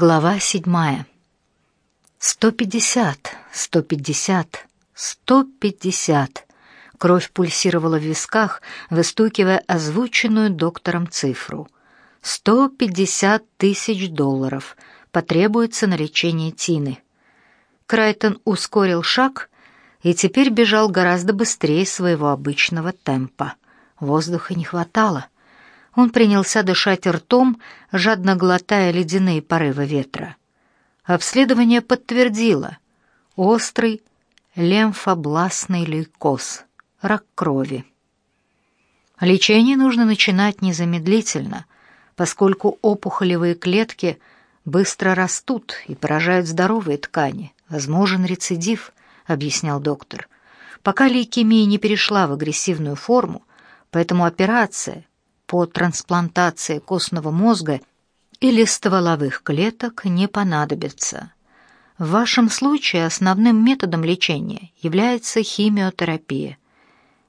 Глава седьмая. Сто пятьдесят, сто пятьдесят, сто пятьдесят. Кровь пульсировала в висках, выстукивая озвученную доктором цифру. Сто пятьдесят тысяч долларов потребуется на лечение Тины. Крайтон ускорил шаг и теперь бежал гораздо быстрее своего обычного темпа. Воздуха не хватало — он принялся дышать ртом, жадно глотая ледяные порывы ветра. Обследование подтвердило острый лемфобластный лейкоз, рак крови. Лечение нужно начинать незамедлительно, поскольку опухолевые клетки быстро растут и поражают здоровые ткани. Возможен рецидив, объяснял доктор. Пока лейкемия не перешла в агрессивную форму, поэтому операция по трансплантации костного мозга или стволовых клеток не понадобится. В вашем случае основным методом лечения является химиотерапия.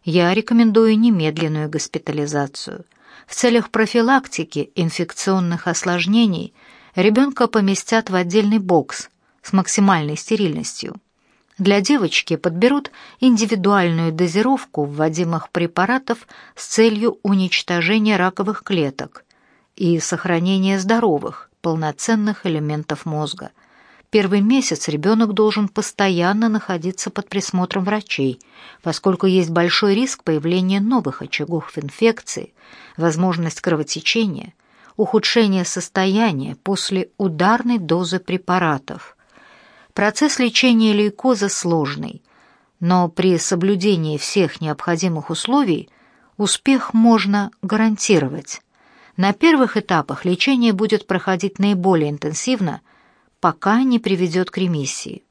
Я рекомендую немедленную госпитализацию. В целях профилактики инфекционных осложнений ребенка поместят в отдельный бокс с максимальной стерильностью. Для девочки подберут индивидуальную дозировку вводимых препаратов с целью уничтожения раковых клеток и сохранения здоровых, полноценных элементов мозга. Первый месяц ребенок должен постоянно находиться под присмотром врачей, поскольку есть большой риск появления новых очагов инфекции, возможность кровотечения, ухудшение состояния после ударной дозы препаратов – Процесс лечения лейкоза сложный, но при соблюдении всех необходимых условий успех можно гарантировать. На первых этапах лечение будет проходить наиболее интенсивно, пока не приведет к ремиссии.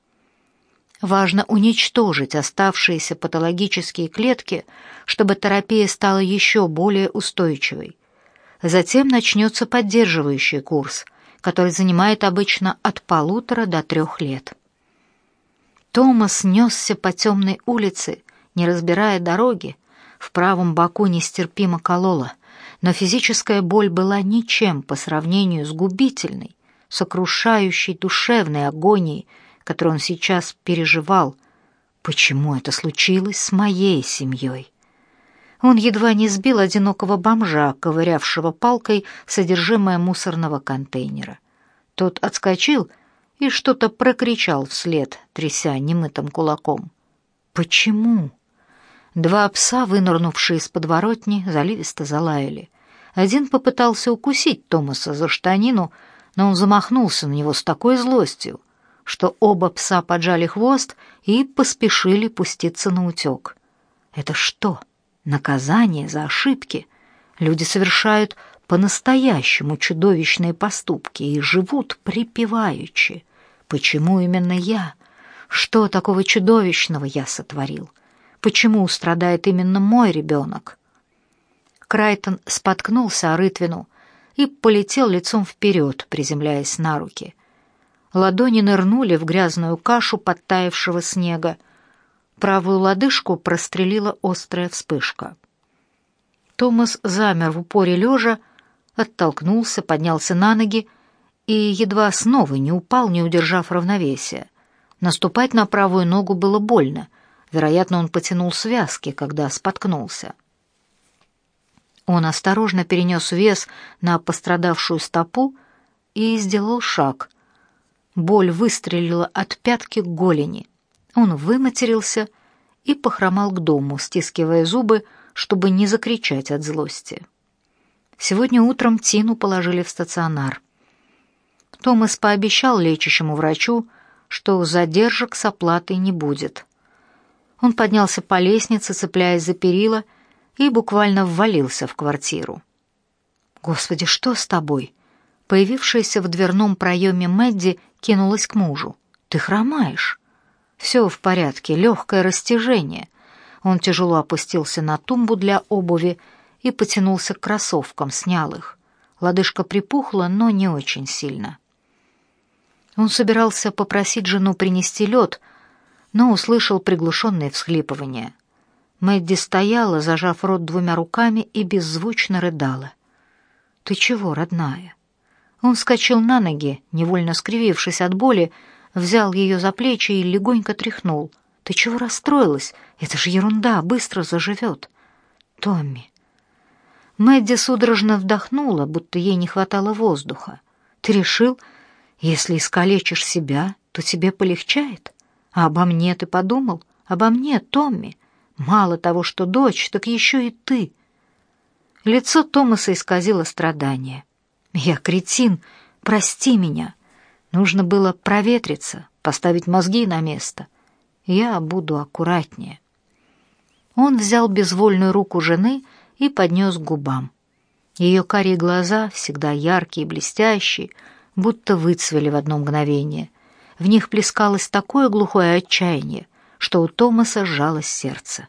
Важно уничтожить оставшиеся патологические клетки, чтобы терапия стала еще более устойчивой. Затем начнется поддерживающий курс, который занимает обычно от полутора до трех лет. Томас несся по темной улице, не разбирая дороги. В правом боку нестерпимо кололо, но физическая боль была ничем по сравнению с губительной, сокрушающей душевной агонией, которую он сейчас переживал. Почему это случилось с моей семьей? Он едва не сбил одинокого бомжа, ковырявшего палкой содержимое мусорного контейнера. Тот отскочил и что-то прокричал вслед, тряся немытым кулаком. «Почему?» Два пса, вынырнувшие из подворотни, заливисто залаяли. Один попытался укусить Томаса за штанину, но он замахнулся на него с такой злостью, что оба пса поджали хвост и поспешили пуститься на утек. Это что, наказание за ошибки? Люди совершают по-настоящему чудовищные поступки и живут припеваючи. Почему именно я? Что такого чудовищного я сотворил? Почему страдает именно мой ребенок? Крайтон споткнулся о рытвину и полетел лицом вперед, приземляясь на руки. Ладони нырнули в грязную кашу подтаявшего снега. Правую лодыжку прострелила острая вспышка. Томас замер в упоре лежа, оттолкнулся, поднялся на ноги и едва снова не упал, не удержав равновесия. Наступать на правую ногу было больно. Вероятно, он потянул связки, когда споткнулся. Он осторожно перенес вес на пострадавшую стопу и сделал шаг. Боль выстрелила от пятки к голени. Он выматерился и похромал к дому, стискивая зубы, чтобы не закричать от злости. Сегодня утром Тину положили в стационар. Томас пообещал лечащему врачу, что задержек с оплатой не будет. Он поднялся по лестнице, цепляясь за перила, и буквально ввалился в квартиру. «Господи, что с тобой?» Появившаяся в дверном проеме Мэдди кинулась к мужу. «Ты хромаешь?» «Все в порядке, легкое растяжение». Он тяжело опустился на тумбу для обуви и потянулся к кроссовкам, снял их. Лодыжка припухла, но не очень сильно. Он собирался попросить жену принести лед, но услышал приглушенное всхлипывание. Мэдди стояла, зажав рот двумя руками, и беззвучно рыдала. «Ты чего, родная?» Он вскочил на ноги, невольно скривившись от боли, взял ее за плечи и легонько тряхнул. «Ты чего расстроилась? Это же ерунда, быстро заживет». «Томми». Мэдди судорожно вдохнула, будто ей не хватало воздуха. «Ты решил, если искалечишь себя, то тебе полегчает? А обо мне ты подумал? Обо мне, Томми? Мало того, что дочь, так еще и ты». Лицо Томаса исказило страдание. «Я кретин, прости меня. Нужно было проветриться, поставить мозги на место. Я буду аккуратнее». Он взял безвольную руку жены и поднес к губам. Ее карие глаза, всегда яркие и блестящие, будто выцвели в одно мгновение. В них плескалось такое глухое отчаяние, что у Томаса сжалось сердце.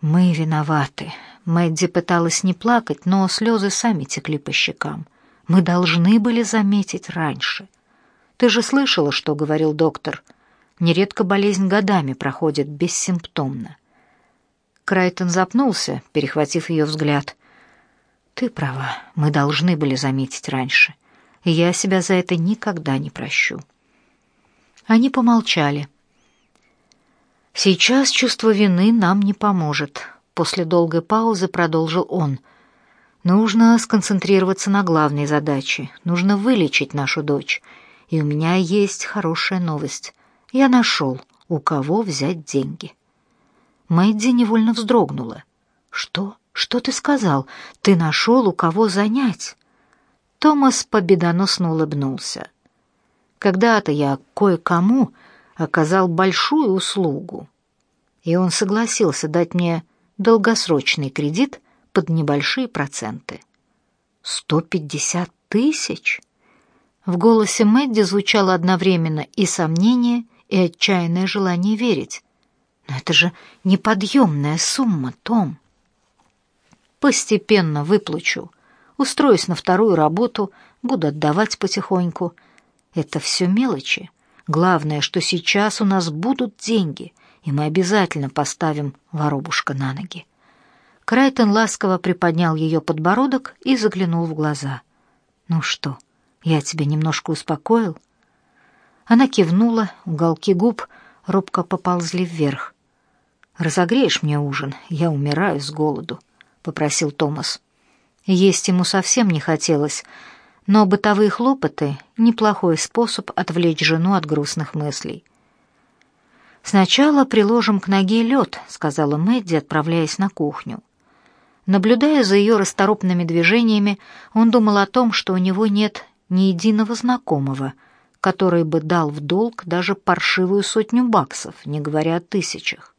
«Мы виноваты», Мэдди пыталась не плакать, но слезы сами текли по щекам. Мы должны были заметить раньше. Ты же слышала, что говорил доктор. Нередко болезнь годами проходит бессимптомно. Крайтон запнулся, перехватив ее взгляд. Ты права, мы должны были заметить раньше. Я себя за это никогда не прощу. Они помолчали. Сейчас чувство вины нам не поможет, После долгой паузы продолжил он. Нужно сконцентрироваться на главной задаче. Нужно вылечить нашу дочь. И у меня есть хорошая новость. Я нашел, у кого взять деньги. Мэдди невольно вздрогнула. Что? Что ты сказал? Ты нашел, у кого занять? Томас победоносно улыбнулся. Когда-то я кое-кому оказал большую услугу, и он согласился дать мне долгосрочный кредит под небольшие проценты. «Сто пятьдесят тысяч?» В голосе Мэдди звучало одновременно и сомнение, и отчаянное желание верить. «Но это же неподъемная сумма, Том!» «Постепенно выплачу. Устроюсь на вторую работу, буду отдавать потихоньку. Это все мелочи. Главное, что сейчас у нас будут деньги — и мы обязательно поставим воробушка на ноги. Крайтон ласково приподнял ее подбородок и заглянул в глаза. «Ну что, я тебя немножко успокоил?» Она кивнула, уголки губ робко поползли вверх. «Разогреешь мне ужин? Я умираю с голоду», — попросил Томас. Есть ему совсем не хотелось, но бытовые хлопоты — неплохой способ отвлечь жену от грустных мыслей. «Сначала приложим к ноге лед», — сказала Мэдди, отправляясь на кухню. Наблюдая за ее расторопными движениями, он думал о том, что у него нет ни единого знакомого, который бы дал в долг даже паршивую сотню баксов, не говоря о тысячах.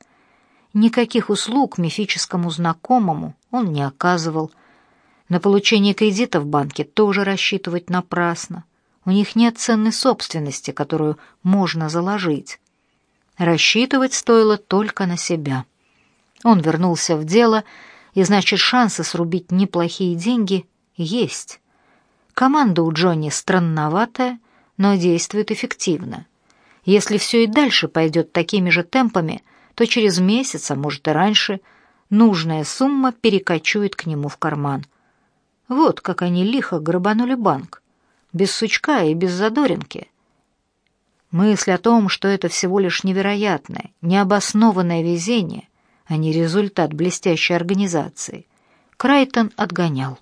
Никаких услуг мифическому знакомому он не оказывал. На получение кредита в банке тоже рассчитывать напрасно. У них нет ценной собственности, которую можно заложить. Рассчитывать стоило только на себя. Он вернулся в дело, и значит, шансы срубить неплохие деньги есть. Команда у Джонни странноватая, но действует эффективно. Если все и дальше пойдет такими же темпами, то через месяц, а может и раньше, нужная сумма перекочует к нему в карман. Вот как они лихо грабанули банк. Без сучка и без задоринки. Мысль о том, что это всего лишь невероятное, необоснованное везение, а не результат блестящей организации, Крайтон отгонял.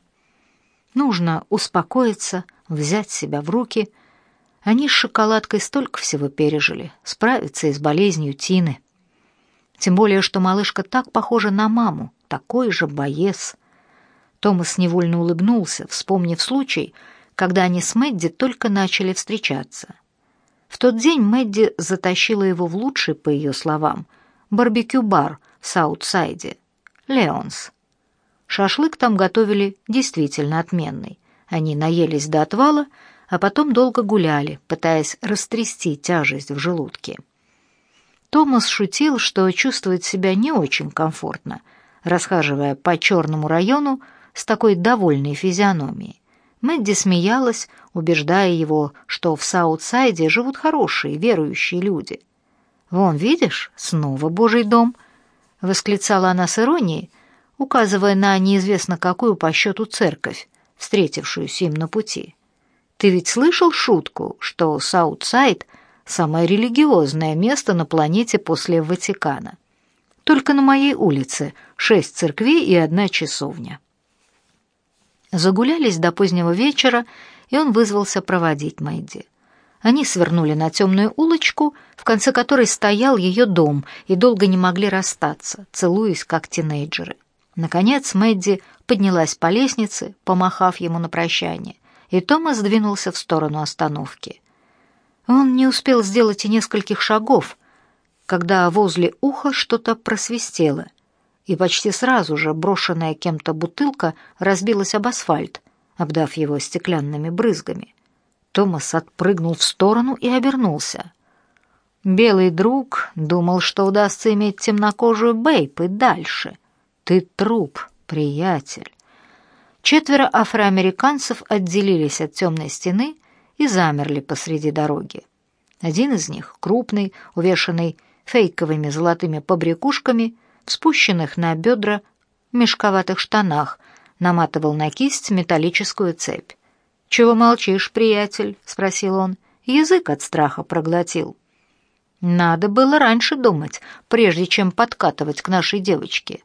Нужно успокоиться, взять себя в руки. Они с шоколадкой столько всего пережили, справиться и с болезнью Тины. Тем более, что малышка так похожа на маму, такой же боец. Томас невольно улыбнулся, вспомнив случай, когда они с Мэдди только начали встречаться. В тот день Мэдди затащила его в лучший, по ее словам, барбекю-бар в Саутсайде, Леонс. Шашлык там готовили действительно отменный. Они наелись до отвала, а потом долго гуляли, пытаясь растрясти тяжесть в желудке. Томас шутил, что чувствует себя не очень комфортно, расхаживая по черному району с такой довольной физиономией. Мэдди смеялась, убеждая его, что в Саутсайде живут хорошие, верующие люди. «Вон, видишь, снова Божий дом!» — восклицала она с иронией, указывая на неизвестно какую по счету церковь встретившуюся им на пути. Ты ведь слышал шутку, что Саутсайд — самое религиозное место на планете после Ватикана? Только на моей улице шесть церквей и одна часовня. Загулялись до позднего вечера, и он вызвался проводить Мэдди. Они свернули на темную улочку, в конце которой стоял ее дом, и долго не могли расстаться, целуясь как тинейджеры. Наконец Мэдди поднялась по лестнице, помахав ему на прощание, и Томас двинулся в сторону остановки. Он не успел сделать и нескольких шагов, когда возле уха что-то просвистело, и почти сразу же брошенная кем-то бутылка разбилась об асфальт, обдав его стеклянными брызгами. Томас отпрыгнул в сторону и обернулся. Белый друг думал, что удастся иметь темнокожую Бейп и дальше. Ты труп, приятель. Четверо афроамериканцев отделились от темной стены и замерли посреди дороги. Один из них, крупный, увешанный фейковыми золотыми побрякушками, в спущенных на бедра мешковатых штанах, наматывал на кисть металлическую цепь. «Чего молчишь, приятель?» — спросил он. Язык от страха проглотил. «Надо было раньше думать, прежде чем подкатывать к нашей девочке».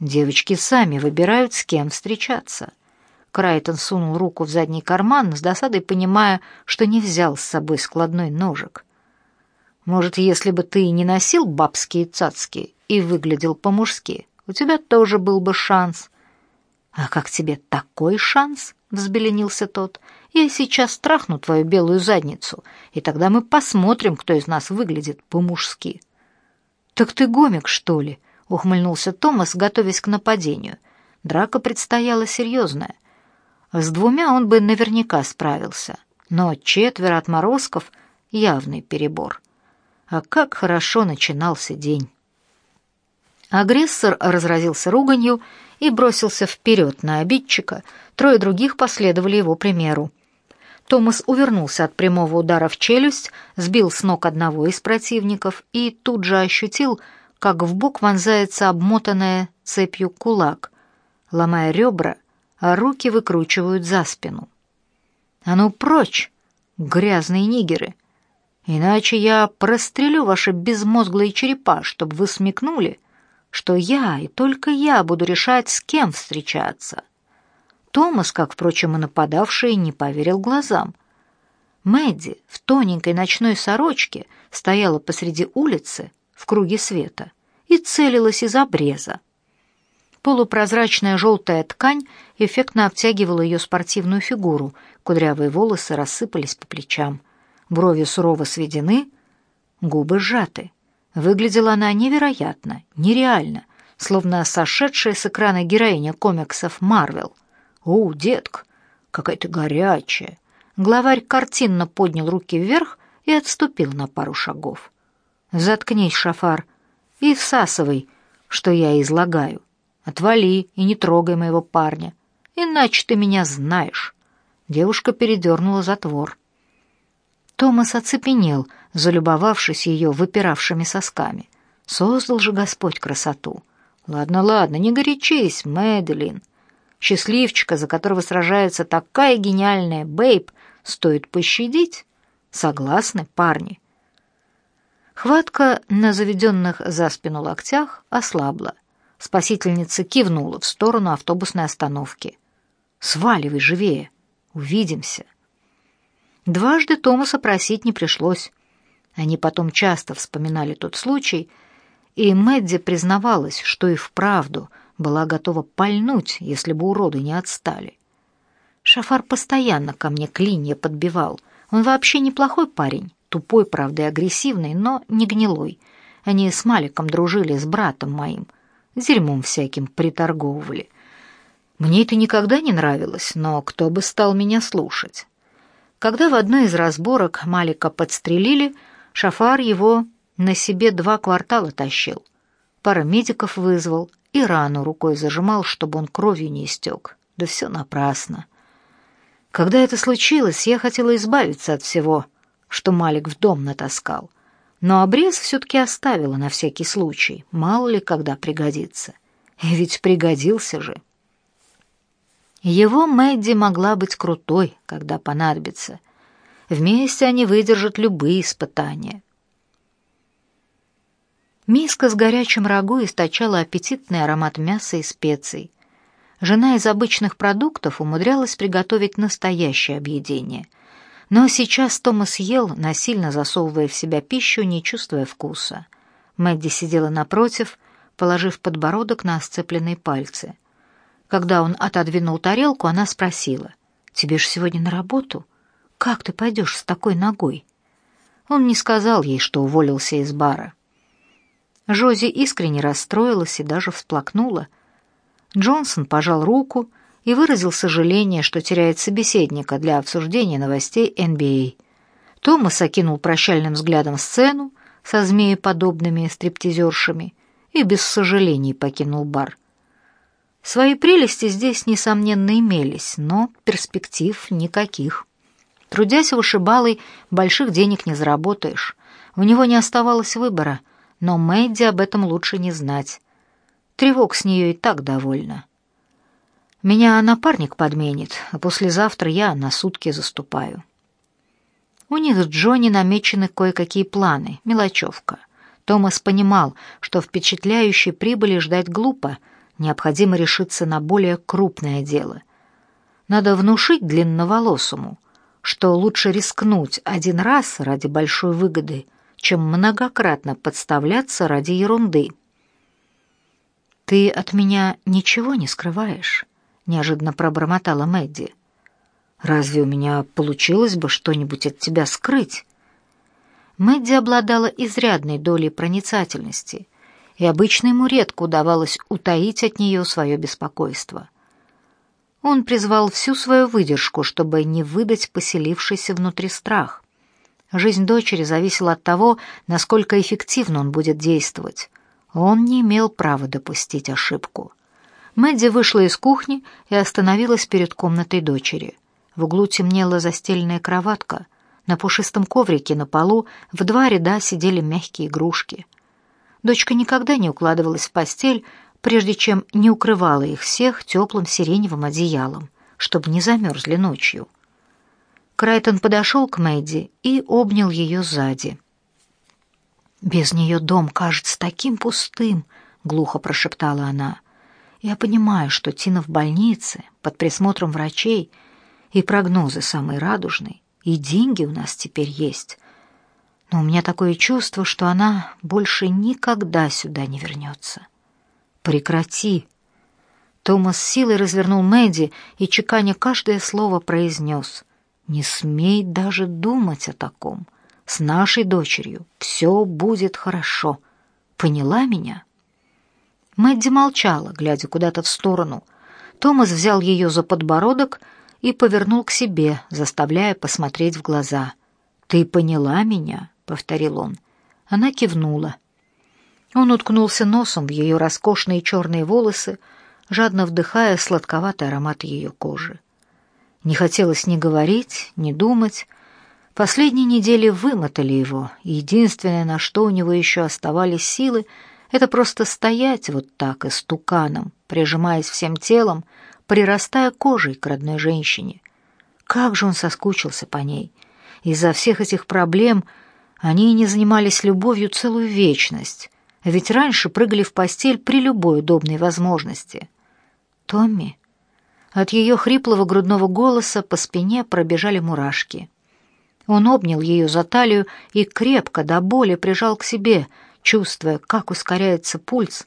Девочки сами выбирают, с кем встречаться. Крайтон сунул руку в задний карман, с досадой понимая, что не взял с собой складной ножик. «Может, если бы ты не носил бабские цацки и выглядел по-мужски, у тебя тоже был бы шанс». «А как тебе такой шанс?» — взбеленился тот. «Я сейчас страхну твою белую задницу, и тогда мы посмотрим, кто из нас выглядит по-мужски». «Так ты гомик, что ли?» — ухмыльнулся Томас, готовясь к нападению. Драка предстояла серьезная. С двумя он бы наверняка справился, но четверо отморозков — явный перебор. А как хорошо начинался день. Агрессор разразился руганью и бросился вперед на обидчика, трое других последовали его примеру. Томас увернулся от прямого удара в челюсть, сбил с ног одного из противников и тут же ощутил, как в бок вонзается обмотанная цепью кулак. Ломая ребра, а руки выкручивают за спину. «А ну прочь, грязные нигеры! Иначе я прострелю ваши безмозглые черепа, чтобы вы смекнули, что я и только я буду решать, с кем встречаться. Томас, как, впрочем, и нападавший, не поверил глазам. Мэдди в тоненькой ночной сорочке стояла посреди улицы в круге света и целилась из обреза. Полупрозрачная желтая ткань эффектно обтягивала ее спортивную фигуру, кудрявые волосы рассыпались по плечам, брови сурово сведены, губы сжаты. Выглядела она невероятно, нереально, словно сошедшая с экрана героиня комиксов Марвел. «О, детка, какая ты горячая!» Главарь картинно поднял руки вверх и отступил на пару шагов. «Заткнись, Шафар, и всасывай, что я излагаю. Отвали и не трогай моего парня, иначе ты меня знаешь». Девушка передернула затвор. Томас оцепенел, залюбовавшись ее выпиравшими сосками. Создал же Господь красоту. Ладно, ладно, не горячись, Мэдлин. Счастливчика, за которого сражается такая гениальная Бэйб, стоит пощадить. Согласны, парни? Хватка на заведенных за спину локтях ослабла. Спасительница кивнула в сторону автобусной остановки. «Сваливай живее! Увидимся!» Дважды Томаса просить не пришлось. Они потом часто вспоминали тот случай, и Мэдди признавалась, что и вправду была готова пальнуть, если бы уроды не отстали. Шафар постоянно ко мне клинья подбивал. Он вообще неплохой парень, тупой, правда, и агрессивный, но не гнилой. Они с Маликом дружили с братом моим, дерьмом всяким приторговывали. Мне это никогда не нравилось, но кто бы стал меня слушать? Когда в одной из разборок Малика подстрелили, Шафар его на себе два квартала тащил. Парамедиков вызвал и рану рукой зажимал, чтобы он кровью не истек. Да все напрасно. Когда это случилось, я хотела избавиться от всего, что Малик в дом натаскал. Но обрез все-таки оставила на всякий случай, мало ли когда пригодится. Ведь пригодился же. Его Мэдди могла быть крутой, когда понадобится. Вместе они выдержат любые испытания. Миска с горячим рагу источала аппетитный аромат мяса и специй. Жена из обычных продуктов умудрялась приготовить настоящее объедение. Но сейчас Томас ел, насильно засовывая в себя пищу, не чувствуя вкуса. Мэдди сидела напротив, положив подбородок на сцепленные пальцы. Когда он отодвинул тарелку, она спросила, «Тебе ж сегодня на работу? Как ты пойдешь с такой ногой?» Он не сказал ей, что уволился из бара. Жози искренне расстроилась и даже всплакнула. Джонсон пожал руку и выразил сожаление, что теряет собеседника для обсуждения новостей NBA. Томас окинул прощальным взглядом сцену со змееподобными стриптизершами и без сожалений покинул бар. Свои прелести здесь, несомненно, имелись, но перспектив никаких. Трудясь вышибалой, больших денег не заработаешь. У него не оставалось выбора, но Мэдди об этом лучше не знать. Тревог с нее и так довольна. Меня напарник подменит, а послезавтра я на сутки заступаю. У них с Джонни намечены кое-какие планы, мелочевка. Томас понимал, что впечатляющей прибыли ждать глупо — Необходимо решиться на более крупное дело. Надо внушить длинноволосому, что лучше рискнуть один раз ради большой выгоды, чем многократно подставляться ради ерунды. «Ты от меня ничего не скрываешь?» — неожиданно пробормотала Мэдди. «Разве у меня получилось бы что-нибудь от тебя скрыть?» Мэдди обладала изрядной долей проницательности — и обычно ему редко удавалось утаить от нее свое беспокойство. Он призвал всю свою выдержку, чтобы не выдать поселившийся внутри страх. Жизнь дочери зависела от того, насколько эффективно он будет действовать. Он не имел права допустить ошибку. Мэдди вышла из кухни и остановилась перед комнатой дочери. В углу темнела застеленная кроватка. На пушистом коврике на полу в два ряда сидели мягкие игрушки — Дочка никогда не укладывалась в постель, прежде чем не укрывала их всех теплым сиреневым одеялом, чтобы не замерзли ночью. Крайтон подошел к Мэдди и обнял ее сзади. «Без нее дом кажется таким пустым», — глухо прошептала она. «Я понимаю, что Тина в больнице, под присмотром врачей, и прогнозы самые радужные, и деньги у нас теперь есть, но у меня такое чувство, что она больше никогда сюда не вернется. Прекрати. Томас силой развернул Мэдди и чеканя каждое слово произнес: "Не смей даже думать о таком. С нашей дочерью все будет хорошо. Поняла меня?" Мэдди молчала, глядя куда-то в сторону. Томас взял ее за подбородок и повернул к себе, заставляя посмотреть в глаза. Ты поняла меня? повторил он. Она кивнула. Он уткнулся носом в ее роскошные черные волосы, жадно вдыхая сладковатый аромат ее кожи. Не хотелось ни говорить, ни думать. Последние недели вымотали его, и единственное, на что у него еще оставались силы, это просто стоять вот так истуканом, прижимаясь всем телом, прирастая кожей к родной женщине. Как же он соскучился по ней. Из-за всех этих проблем они не занимались любовью целую вечность, ведь раньше прыгали в постель при любой удобной возможности. Томми. От ее хриплого грудного голоса по спине пробежали мурашки. Он обнял ее за талию и крепко до боли прижал к себе, чувствуя, как ускоряется пульс.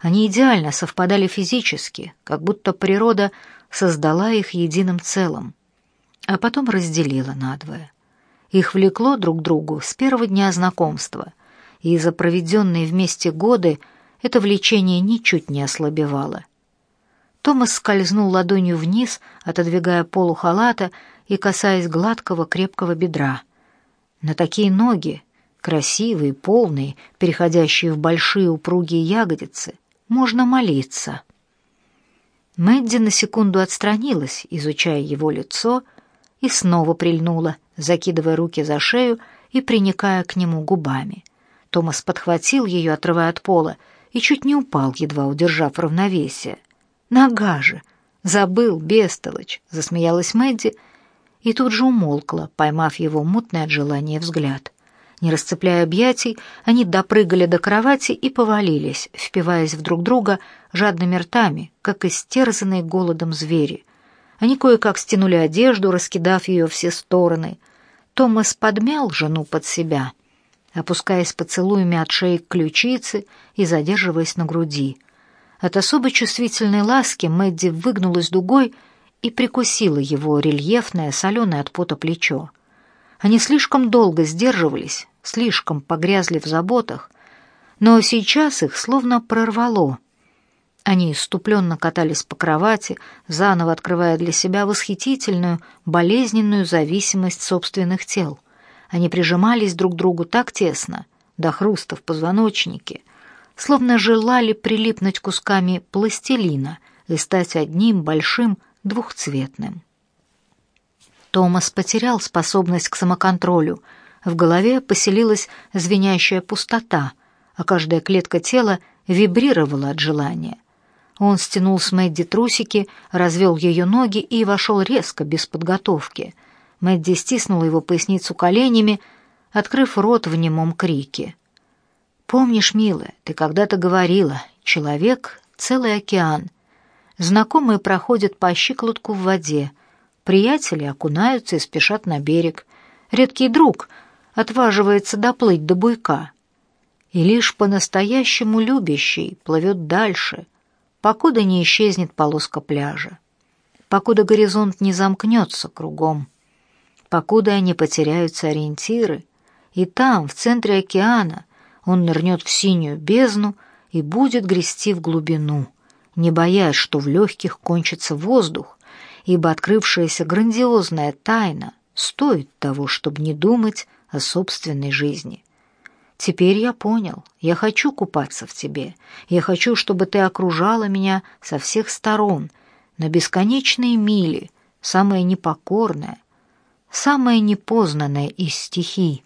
Они идеально совпадали физически, как будто природа создала их единым целым, а потом разделила надвое. Их влекло друг к другу с первого дня знакомства, и за проведенные вместе годы это влечение ничуть не ослабевало. Томас скользнул ладонью вниз, отодвигая полу халата и касаясь гладкого крепкого бедра. На такие ноги, красивые, полные, переходящие в большие упругие ягодицы, можно молиться. Мэдди на секунду отстранилась, изучая его лицо, и снова прильнула, закидывая руки за шею и приникая к нему губами. Томас подхватил ее, отрывая от пола, и чуть не упал, едва удержав равновесие. Нога же! Забыл, бестолочь, засмеялась Мэдди и тут же умолкла, поймав его мутный от желания взгляд. Не расцепляя объятий, они допрыгали до кровати и повалились, впиваясь в друг друга жадными ртами, как истерзанные голодом звери. Они кое-как стянули одежду, раскидав ее все стороны. Томас подмял жену под себя, опускаясь поцелуями от шеи к ключице и задерживаясь на груди. От особо чувствительной ласки Мэдди выгнулась дугой и прикусила его рельефное, соленое от пота плечо. Они слишком долго сдерживались, слишком погрязли в заботах, но сейчас их словно прорвало. Они иступленно катались по кровати, заново открывая для себя восхитительную, болезненную зависимость собственных тел. Они прижимались друг к другу так тесно, до хруста в позвоночнике, словно желали прилипнуть кусками пластилина и стать одним большим двухцветным. Томас потерял способность к самоконтролю. В голове поселилась звенящая пустота, а каждая клетка тела вибрировала от желания. Он стянул с Мэдди трусики, развел ее ноги и вошел резко, без подготовки. Мэдди стиснула его поясницу коленями, открыв рот в немом крике. «Помнишь, милая, ты когда-то говорила, человек — целый океан. Знакомые проходят по щиколотку в воде, Приятели окунаются и спешат на берег. Редкий друг отваживается доплыть до буйка. И лишь по-настоящему любящий плывет дальше, покуда не исчезнет полоска пляжа, покуда горизонт не замкнется кругом, покуда они потеряются ориентиры, и там, в центре океана, он нырнет в синюю бездну и будет грести в глубину, не боясь, что в легких кончится воздух, ибо открывшаяся грандиозная тайна стоит того, чтобы не думать о собственной жизни. Теперь я понял. Я хочу купаться в тебе. Я хочу, чтобы ты окружала меня со всех сторон, на бесконечные мили, самое непокорное, самое непознанное из стихий.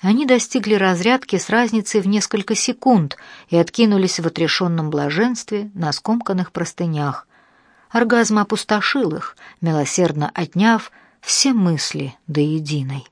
Они достигли разрядки с разницей в несколько секунд и откинулись в отрешенном блаженстве на скомканных простынях, Оргазм опустошил их, милосердно отняв все мысли до единой.